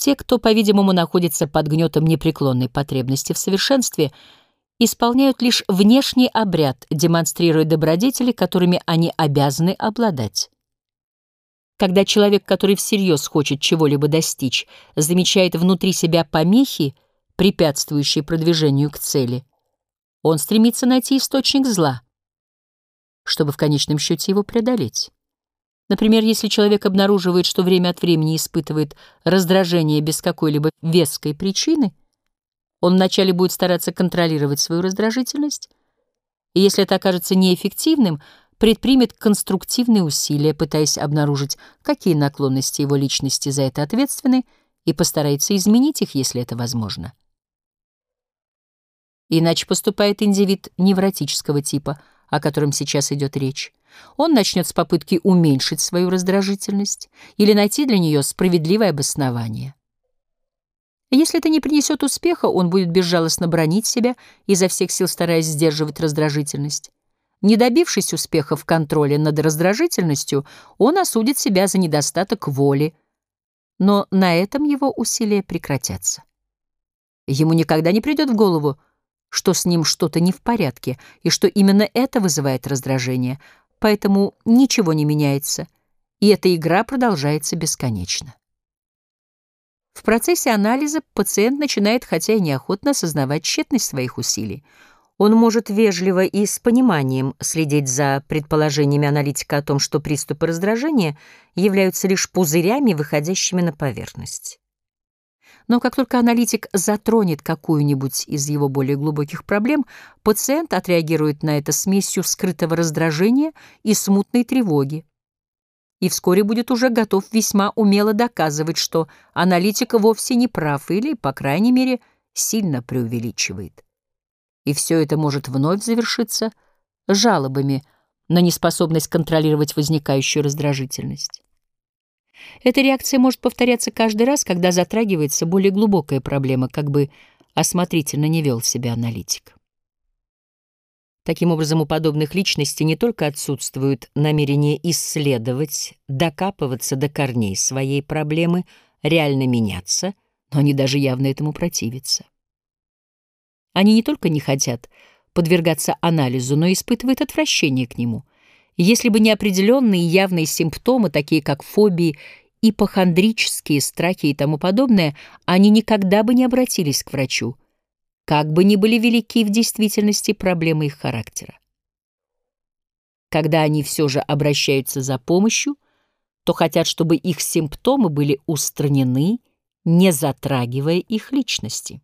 Те, кто, по-видимому, находится под гнетом непреклонной потребности в совершенстве, исполняют лишь внешний обряд, демонстрируя добродетели, которыми они обязаны обладать. Когда человек, который всерьез хочет чего-либо достичь, замечает внутри себя помехи, препятствующие продвижению к цели, он стремится найти источник зла, чтобы в конечном счете его преодолеть. Например, если человек обнаруживает, что время от времени испытывает раздражение без какой-либо веской причины, он вначале будет стараться контролировать свою раздражительность, и если это окажется неэффективным, предпримет конструктивные усилия, пытаясь обнаружить, какие наклонности его личности за это ответственны, и постарается изменить их, если это возможно. Иначе поступает индивид невротического типа, о котором сейчас идет речь. Он начнет с попытки уменьшить свою раздражительность или найти для нее справедливое обоснование. Если это не принесет успеха, он будет безжалостно бронить себя, изо всех сил стараясь сдерживать раздражительность. Не добившись успеха в контроле над раздражительностью, он осудит себя за недостаток воли, но на этом его усилия прекратятся. Ему никогда не придет в голову, что с ним что-то не в порядке, и что именно это вызывает раздражение, поэтому ничего не меняется, и эта игра продолжается бесконечно. В процессе анализа пациент начинает, хотя и неохотно, осознавать тщетность своих усилий. Он может вежливо и с пониманием следить за предположениями аналитика о том, что приступы раздражения являются лишь пузырями, выходящими на поверхность. Но как только аналитик затронет какую-нибудь из его более глубоких проблем, пациент отреагирует на это смесью скрытого раздражения и смутной тревоги. И вскоре будет уже готов весьма умело доказывать, что аналитик вовсе не прав или, по крайней мере, сильно преувеличивает. И все это может вновь завершиться жалобами на неспособность контролировать возникающую раздражительность. Эта реакция может повторяться каждый раз, когда затрагивается более глубокая проблема, как бы осмотрительно не вел себя аналитик. Таким образом, у подобных личностей не только отсутствует намерение исследовать, докапываться до корней своей проблемы, реально меняться, но они даже явно этому противятся. Они не только не хотят подвергаться анализу, но испытывают отвращение к нему. Если бы не определенные явные симптомы, такие как фобии, ипохондрические страхи и тому подобное, они никогда бы не обратились к врачу, как бы ни были велики в действительности проблемы их характера. Когда они все же обращаются за помощью, то хотят, чтобы их симптомы были устранены, не затрагивая их личности.